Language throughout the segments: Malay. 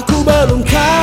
Aku belum kaya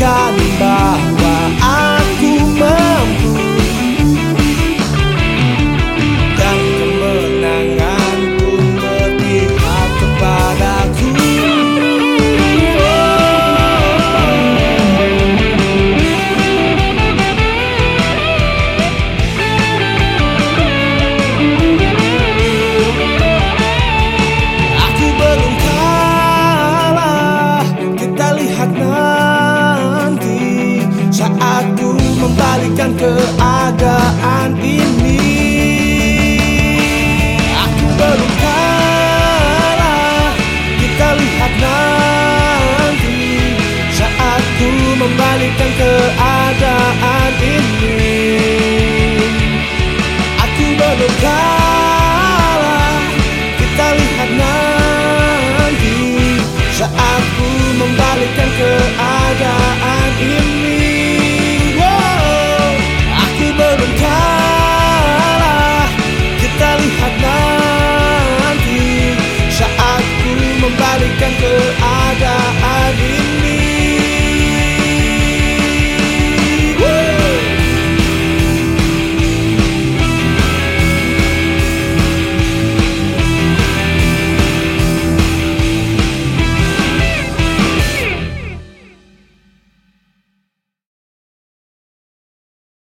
calma.